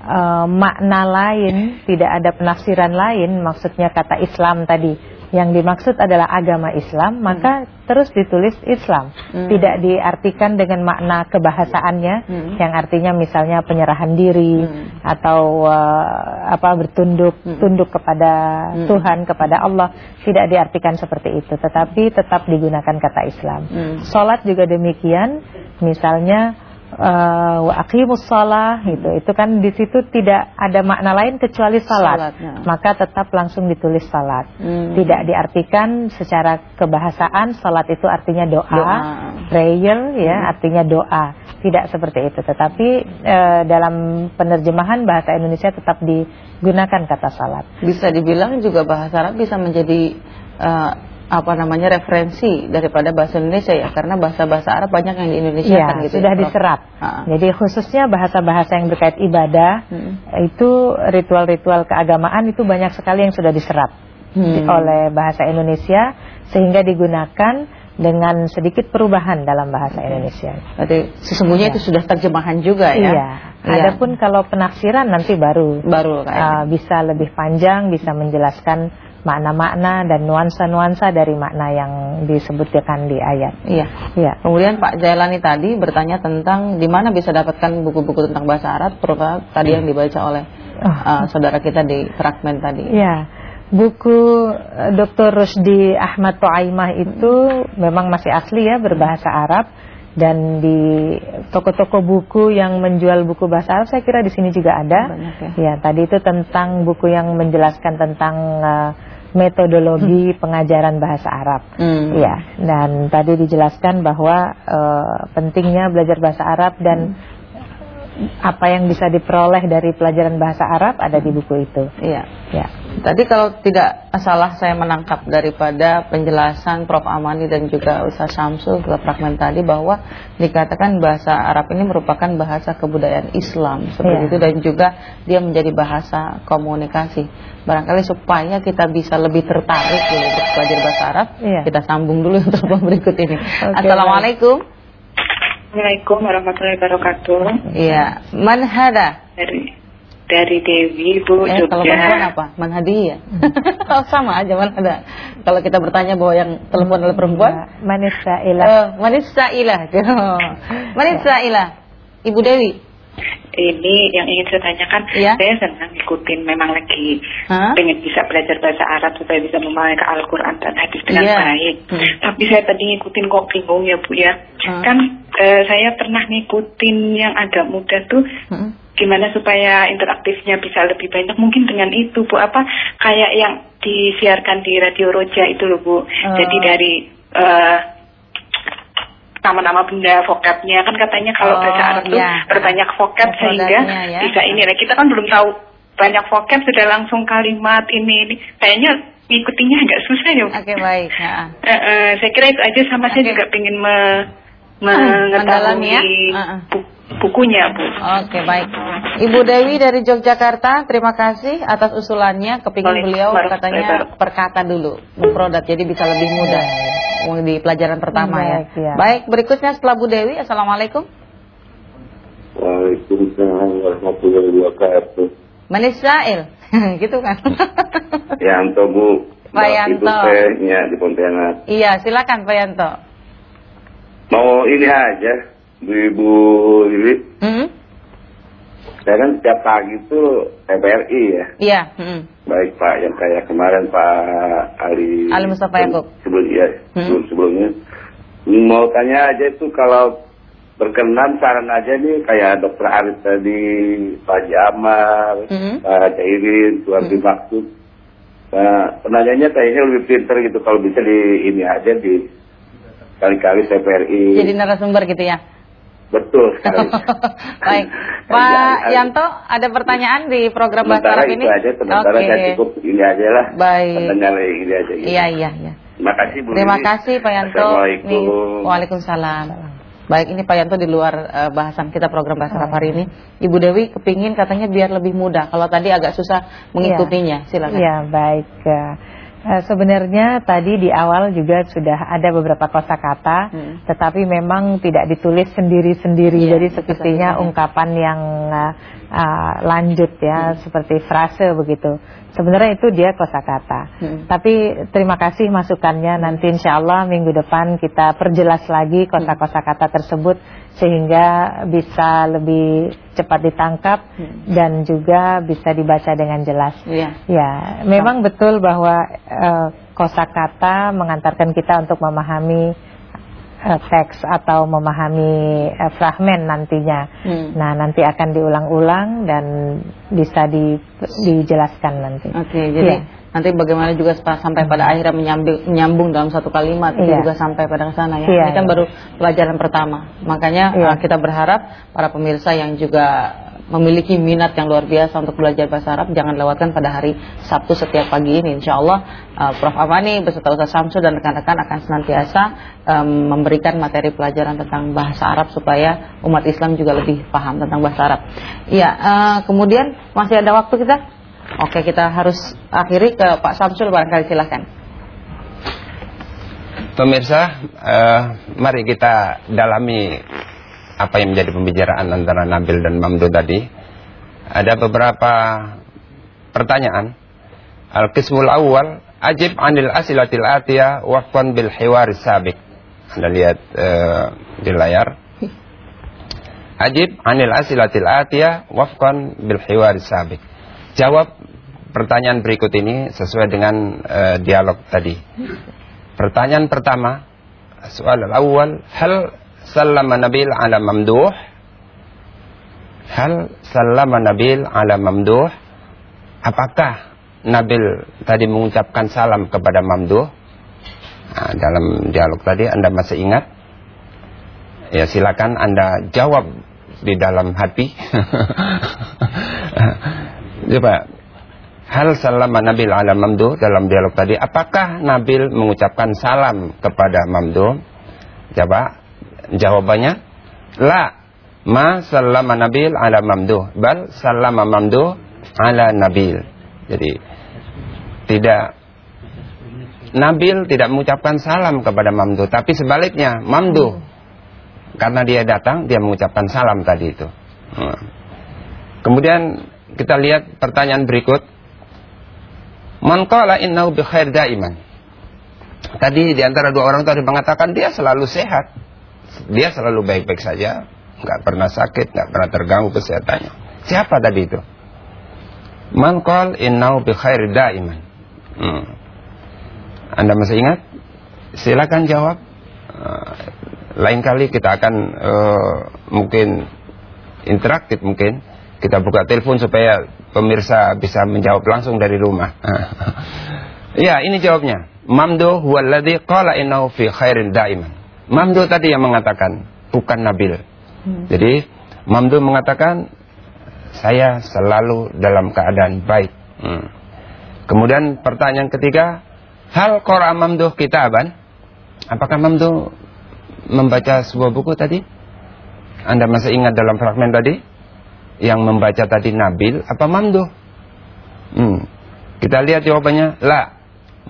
eh, makna lain, tidak ada penafsiran lain, maksudnya kata Islam tadi, yang dimaksud adalah agama Islam, maka terus ditulis Islam. Hmm. Tidak diartikan dengan makna kebahasaannya Hmm. yang artinya misalnya penyerahan diri Hmm. atau uh, apa bertunduk Hmm. tunduk kepada Hmm. Tuhan kepada Allah tidak diartikan seperti itu tetapi tetap digunakan kata Islam. Hmm. Salat juga demikian misalnya uh, wa aqimus shalah itu itu kan di situ tidak ada makna lain kecuali salat. Salat, ya. Maka tetap langsung ditulis salat. Hmm. Tidak diartikan secara kebahasaan salat itu artinya doa, Doa. prayer ya artinya doa. Tidak seperti itu, tetapi eh, dalam penerjemahan bahasa Indonesia tetap digunakan kata salat. Bisa dibilang juga bahasa Arab bisa menjadi eh, apa namanya referensi daripada bahasa Indonesia ya karena bahasa-bahasa Arab banyak yang di Indonesia Iya, kan gitu sudah ya, diserap. Ah. Jadi khususnya bahasa-bahasa yang berkait ibadah, Hmm. itu ritual-ritual keagamaan itu banyak sekali yang sudah diserap Hmm. oleh bahasa Indonesia sehingga digunakan dengan sedikit perubahan dalam bahasa Indonesia. Berarti sesungguhnya Iya. itu sudah terjemahan juga ya. Iya. Adapun kalau penafsiran nanti baru baru uh, bisa lebih panjang, bisa menjelaskan makna-makna dan nuansa-nuansa dari makna yang disebutkan di ayat. Iya. Iya. Kemudian Pak Jailani tadi bertanya tentang di mana bisa dapatkan buku-buku tentang bahasa Arab, terutama tadi yang dibaca oleh Oh. uh, saudara kita di fragmen tadi. Ya, buku eh, Dr. Rusdi Ahmad Toaimah itu memang masih asli ya berbahasa Arab dan di toko-toko buku yang menjual buku bahasa Arab saya kira di sini juga ada. Banyak ya. Ya, tadi itu tentang buku yang menjelaskan tentang eh, metodologi pengajaran bahasa Arab. Hmm. Ya, dan tadi dijelaskan bahwa eh, pentingnya belajar bahasa Arab dan apa yang bisa diperoleh dari pelajaran bahasa Arab ada di buku itu. Iya. Ya. Tadi kalau tidak salah saya menangkap daripada penjelasan Prof. Amani dan juga Ustaz Syamsul ke fragmen tadi bahwa dikatakan bahasa Arab ini merupakan bahasa kebudayaan Islam seperti Iya. itu dan juga dia menjadi bahasa komunikasi. Barangkali supaya kita bisa lebih tertarik gitu untuk belajar bahasa Arab, Iya. kita sambung dulu untuk berikut ini. Oke, Assalamualaikum. Assalamualaikum warahmatullahi wabarakatuh. Iya, man hada? Dari dari Dewi Bu Eh, kalau Jogja. perempuan apa? Man hadiah. Oh, sama aja man hada. Kalau kita bertanya bahwa yang telepon adalah perempuan, Manisa ilah. Eh, manis Sailah. manis Sailah. Ibu Dewi. Ini yang ingin saya tanyakan, Iya. saya senang ngikutin memang lagi Hah? pengen bisa belajar bahasa Arab supaya bisa memahami ke Al-Quran dan hadis dengan Iya. baik. Hmm. Tapi saya tadi ngikutin kok bingung ya Bu ya. Hmm. Kan eh, saya pernah ngikutin yang agak muda tuh Mm-mm. gimana supaya interaktifnya bisa lebih banyak mungkin dengan itu Bu apa kayak yang disiarkan di Radio Roja itu loh Bu. Jadi dari eh, nama-nama benda vocabnya kan katanya kalau Oh, bahasa Arab tuh iya. berbanyak vocab sehingga ya. bisa ini nah kita kan belum tahu banyak vocab sudah langsung kalimat ini ini kayaknya ngikutinya agak susah ya. Oke baik. Ya. Eh, eh, saya kira itu aja sama saya Oke. juga pengen me, mendalami mengetahui ya. Heeh. bu- bukunya Bu. Oke baik. Ibu Dewi dari Yogyakarta, terima kasih atas usulannya. Kepingin beliau Waalaikumsalam. katanya perkata dulu, mufrodat, jadi bisa lebih mudah di pelajaran pertama ya. Baik, ya. Baik, berikutnya setelah Bu Dewi, assalamualaikum. Waalaikumsalam warahmatullahi wabarakatuh. Manisyail, gitu kan? Yanto Bu. Pak Yanto. Itu tehnya di Pontianak. iya, silakan Pak Yanto. Mau ini aja, Bu Ibu Lili. Hmm? Saya kan setiap pagi itu TPRI ya. Iya. hmm. Baik Pak, yang kayak kemarin Pak Ali. Ali Mustafa Yaakub. Sebelum iya, Hmm. sebelum sebelumnya. Mau tanya aja itu kalau berkenan saran aja nih kayak Dokter Arif tadi, Pak Jamal, Hmm. Pak Cairin, Tuan Hmm. Maksud. Nah, penanyanya kayaknya lebih pinter gitu kalau bisa di ini aja di kali-kali TPRI. Jadi narasumber gitu ya. Betul sekali. Baik, Pak Yanto, ada pertanyaan di program Bahasa Sementara Arab itu ini? aja, sementara Oke. saya cukup ini aja lah. Baik. Pendengar ini aja. gitu. Iya, iya, iya. Terima kasih Bu Terima Lili. kasih Pak Yanto. Assalamualaikum. Nih, Waalaikumsalam. Baik, ini Pak Yanto di luar eh, bahasan kita program Bahasa Arab hari ini. Ibu Dewi kepingin katanya biar lebih mudah. Kalau tadi agak susah mengikutinya. Silakan. Iya, baik. Eh, sebenarnya tadi di awal juga sudah ada beberapa kosakata, Hmm. tetapi memang tidak ditulis sendiri-sendiri. Iya, Jadi sepertinya ya. ungkapan yang eh, eh, lanjut ya, seperti frase begitu. Sebenarnya itu dia kosakata. Hmm. Tapi terima kasih masukannya. Nanti insya Allah minggu depan kita perjelas lagi kosa-kosa kata tersebut sehingga bisa lebih cepat ditangkap Hmm. dan juga bisa dibaca dengan jelas. Iya. Ya, memang betul bahwa eh, kosakata mengantarkan kita untuk memahami eh, teks atau memahami eh, fragmen nantinya. Hmm. Nah, nanti akan diulang-ulang dan bisa di- dijelaskan nanti. Oke, jadi Iya. Nanti bagaimana juga sampai pada akhirnya menyambung, menyambung dalam satu kalimat itu Iya. juga sampai pada sana ya. Iya, Ini kan iya. baru pelajaran pertama. Makanya Iya. uh, kita berharap para pemirsa yang juga memiliki minat yang luar biasa untuk belajar bahasa Arab jangan lewatkan pada hari Sabtu setiap pagi ini. Insya Allah uh, Prof Amani beserta Ustaz Samsul dan rekan-rekan akan senantiasa um, memberikan materi pelajaran tentang bahasa Arab supaya umat Islam juga lebih paham tentang bahasa Arab. Iya, uh, kemudian masih ada waktu kita? Oke, kita harus akhiri ke Pak Samsul barangkali silahkan. Pemirsa, eh, mari kita dalami apa yang menjadi pembicaraan antara Nabil dan Mamdu tadi. Ada beberapa pertanyaan. Al-Qismul awal, ajib anil asilatil atiyah wafan bil hiwar sabik. Anda lihat eh, di layar. Ajib anil asilatil atiyah wafkan bil hiwar sabik. Jawab pertanyaan berikut ini sesuai dengan eh, dialog tadi. Pertanyaan pertama, soal awal, hal sallama Nabil ala mamduh? Hal sallama Nabil ala mamduh? Apakah Nabil tadi mengucapkan salam kepada mamduh? Nah, dalam dialog tadi Anda masih ingat? Ya silakan Anda jawab di dalam hati. Coba. Hal salama Nabil ala Mamdu dalam dialog tadi Apakah Nabil mengucapkan salam kepada Mamdu? Coba. Jawabannya La. Ma salama Nabil ala Mamdu Bal salama Mamdu ala Nabil Jadi Tidak. Nabil tidak mengucapkan salam kepada Mamdu Tapi sebaliknya Mamdu. Karena dia datang Dia mengucapkan salam tadi itu. Hmm. Kemudian kita lihat pertanyaan berikut Man qala innahu bi khair daiman. Tadi di antara dua orang tadi mengatakan dia selalu sehat. Dia selalu baik-baik saja, nggak pernah sakit, nggak pernah terganggu kesehatannya. Siapa tadi itu? Man qala innahu bi khair daiman. Hmm. Anda masih ingat? Silakan jawab. Lain kali kita akan uh, mungkin interaktif mungkin kita buka telepon supaya pemirsa bisa menjawab langsung dari rumah. ya, ini jawabnya. Mamdu huwallazi qala innahu fi khairin daiman. Mamdu tadi yang mengatakan, bukan Nabil. Hmm. Jadi Mamdu mengatakan saya selalu dalam keadaan baik. Hmm. Kemudian pertanyaan ketiga, hal qara Mamdu kitaban? Apakah Mamdu membaca sebuah buku tadi? Anda masih ingat dalam fragmen tadi? Yang membaca tadi Nabil apa Mamdu? Hmm. Kita lihat jawabannya, la.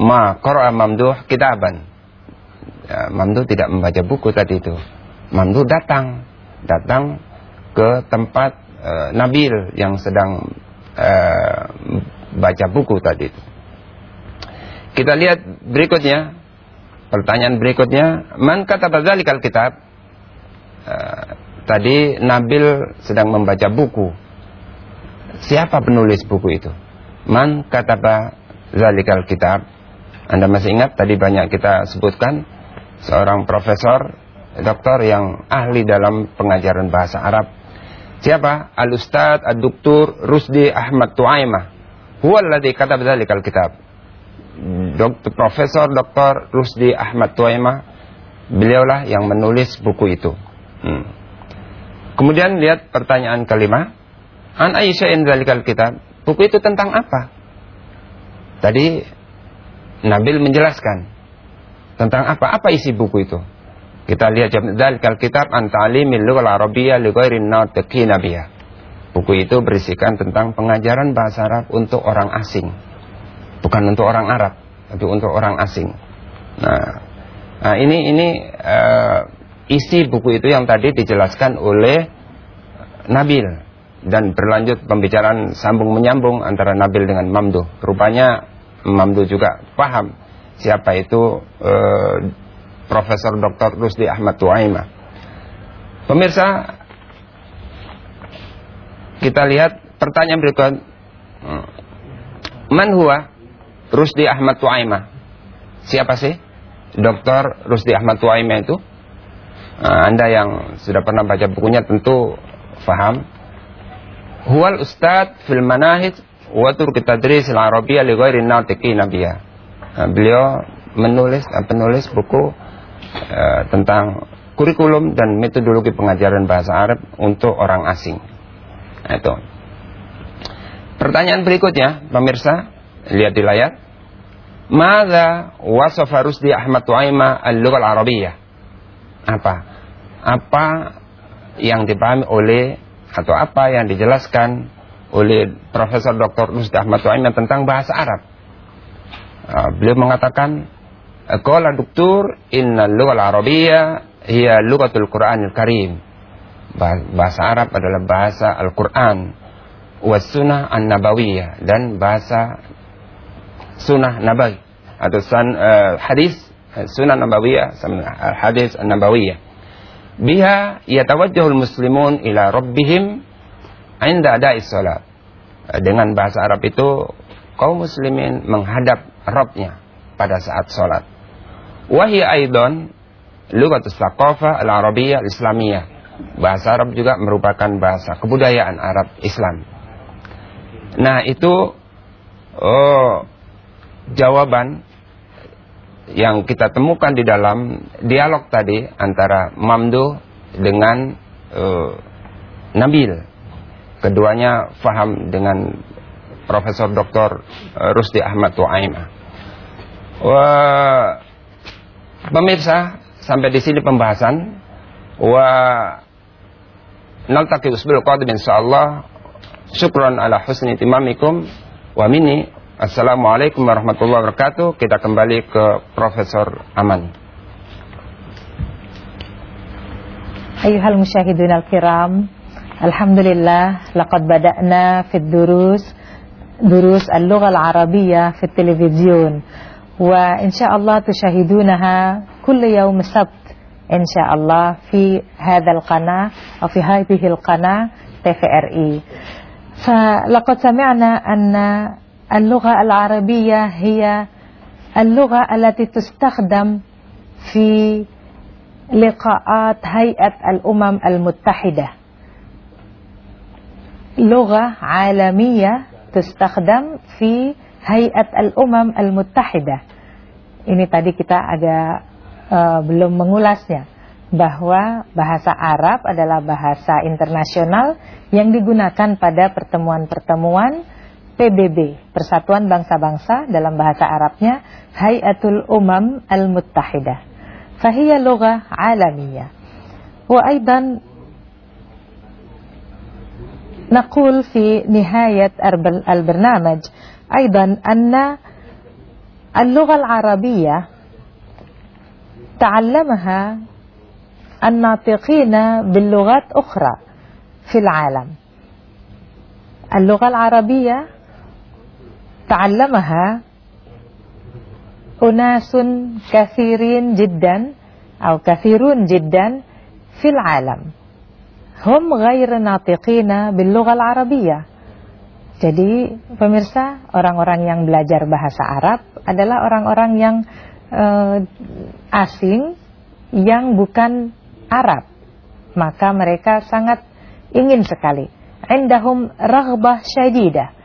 Ma qara Mamdu kitaban ya, Mamdu tidak membaca buku tadi itu. Mamdu datang, datang ke tempat uh, Nabil yang sedang uh, baca buku tadi itu. Kita lihat berikutnya, pertanyaan berikutnya, man kata dzalikal kitab? Tadi Nabil sedang membaca buku. Siapa penulis buku itu? Man kata dzalikal kitab? Anda masih ingat tadi banyak kita sebutkan seorang profesor doktor yang ahli dalam pengajaran bahasa Arab. Siapa? Al-Ustadz Ad-Duktur Rusdi Ahmad Tuaimah. Huwa alladhi katab dhalikal kitab. Dokter Profesor Dr. Rusdi Ahmad Tuaimah beliaulah yang menulis buku itu. Hmm. Kemudian lihat pertanyaan kelima. An Aisyah dhalikal kitab. Buku itu tentang apa? Tadi Nabil menjelaskan tentang apa? Apa isi buku itu? Kita lihat dalikal kitab an ta'limil lughal arabiyyah li. Buku itu berisikan tentang pengajaran bahasa Arab untuk orang asing. Bukan untuk orang Arab, tapi untuk orang asing. Nah, nah ini ini uh, isi buku itu yang tadi dijelaskan oleh Nabil dan berlanjut pembicaraan sambung menyambung antara Nabil dengan Mamduh. Rupanya Mamduh juga paham siapa itu uh, Profesor Dr. Rusdi Ahmad Tuaima. Pemirsa, kita lihat pertanyaan berikut. Man huwa Rusdi Ahmad Tuaima? Siapa sih Dr. Rusdi Ahmad Tuaima itu? Nah, anda yang sudah pernah baca bukunya tentu faham. Huwal Ustad fil manahid wa turki tadris al-arabiyyah li ghairi. Nah, beliau menulis uh, penulis buku uh, tentang kurikulum dan metodologi pengajaran bahasa Arab untuk orang asing. Nah, itu. Pertanyaan berikutnya, pemirsa, lihat di layar. Mada wasafa Rusdi Ahmad Tuaima al-lughah al-arabiyyah? Apa? Apa yang dipahami oleh atau apa yang dijelaskan oleh Profesor Dr. Rusdi Ahmad tentang bahasa Arab? Ah, beliau mengatakan qala doktor inna lughal arabiyyah hiya lughatul qur'anil karim bahasa Arab adalah bahasa Al-Qur'an was sunnah an-nabawiyah dan bahasa sunnah nabawi atau san, uh, hadis sunnah nabawiyah hadis an-nabawiyah biha yatawajjahul muslimun ila rabbihim inda ada'is salat dengan bahasa Arab itu kaum muslimin menghadap Robnya pada saat sholat. Wahia aidon lugatus saqafah al-arabiyyah al-islamiyah. Bahasa Arab juga merupakan bahasa kebudayaan Arab Islam. Nah, itu oh, jawaban yang kita temukan di dalam dialog tadi antara Mamdu dengan uh, Nabil. Keduanya faham dengan Profesor Dr. Eh, Rusdi Ahmad Tuaimah. Wah, pemirsa, sampai di sini pembahasan. Wa naltaqi usbil qadim insyaallah. Syukran ala husni timamikum wa minni Assalamualaikum warahmatullahi wabarakatuh. Kita kembali ke Profesor Aman. Ayuhal musyahidun al-kiram Alhamdulillah Laqad bada'na fid durus دروس اللغة العربية في التلفزيون وإن شاء الله تشاهدونها كل يوم السبت إن شاء الله في هذا القناة أو في هذه القناة TVRI فلقد سمعنا أن اللغة العربية هي اللغة التي تستخدم في لقاءات هيئة الأمم المتحدة لغة عالمية تستخدم في هيئة الأمم المتحدة ini tadi kita agak uh, belum mengulasnya bahwa bahasa Arab adalah bahasa internasional yang digunakan pada pertemuan-pertemuan PBB, Persatuan Bangsa-Bangsa dalam bahasa Arabnya Hayatul Umam Al-Muttahidah. Lugha alamiyah. Wa aidan نقول في نهاية البرنامج أيضا أن اللغة العربية تعلمها الناطقين باللغات أخرى في العالم اللغة العربية ta'allamaha unasun kathirin jiddan atau kathirun jiddan fil alam. Hum ghair natiqina bil lughal arabiyyah jadi pemirsa orang-orang yang belajar bahasa Arab adalah orang-orang yang uh, asing yang bukan Arab. Maka mereka sangat ingin sekali. Indahum raghbah syadidah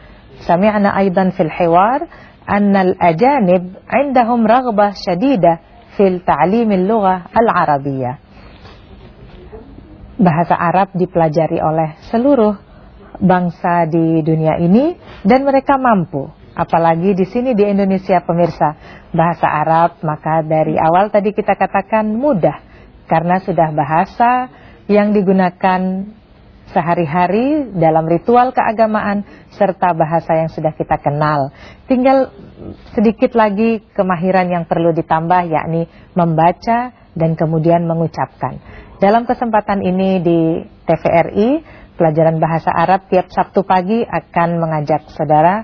Sami'na aidan fil hiwar أن الأجانب عندهم رغبة شديدة في تعليم اللغة العربية. Bahasa Arab dipelajari oleh seluruh bangsa di dunia ini dan mereka mampu. Apalagi di sini di Indonesia pemirsa bahasa Arab maka dari awal tadi kita katakan mudah karena sudah bahasa yang digunakan sehari-hari dalam ritual keagamaan serta bahasa yang sudah kita kenal. Tinggal sedikit lagi kemahiran yang perlu ditambah yakni membaca dan kemudian mengucapkan. Dalam kesempatan ini di TVRI, pelajaran bahasa Arab tiap Sabtu pagi akan mengajak saudara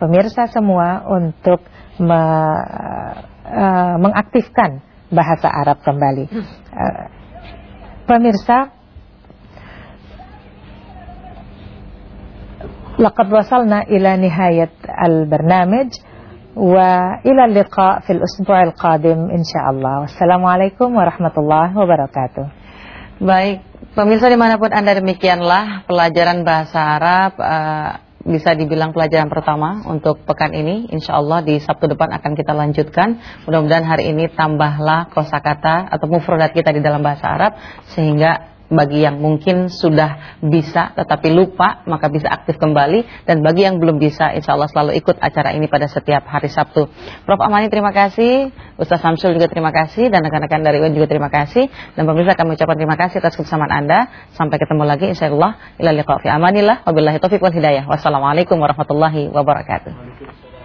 pemirsa semua untuk me, uh, mengaktifkan bahasa Arab kembali. Uh, pemirsa لقد وصلنا إلى نهاية البرنامج وإلى اللقاء في الأسبوع القادم إن شاء الله والسلام عليكم ورحمة الله وبركاته Baik, pemirsa dimanapun Anda demikianlah pelajaran bahasa Arab uh, bisa dibilang pelajaran pertama untuk pekan ini. Insya Allah di Sabtu depan akan kita lanjutkan. Mudah-mudahan hari ini tambahlah kosakata atau mufradat kita di dalam bahasa Arab sehingga bagi yang mungkin sudah bisa tetapi lupa maka bisa aktif kembali. Dan bagi yang belum bisa insya Allah selalu ikut acara ini pada setiap hari Sabtu. Prof. Amani terima kasih. Ustaz Samsul juga terima kasih. Dan rekan-rekan dari UN juga terima kasih. Dan pemirsa kami ucapkan terima kasih atas kebersamaan Anda. Sampai ketemu lagi insya Allah ila fi amanillah wabillahi taufiq wal hidayah. Wassalamualaikum warahmatullahi wabarakatuh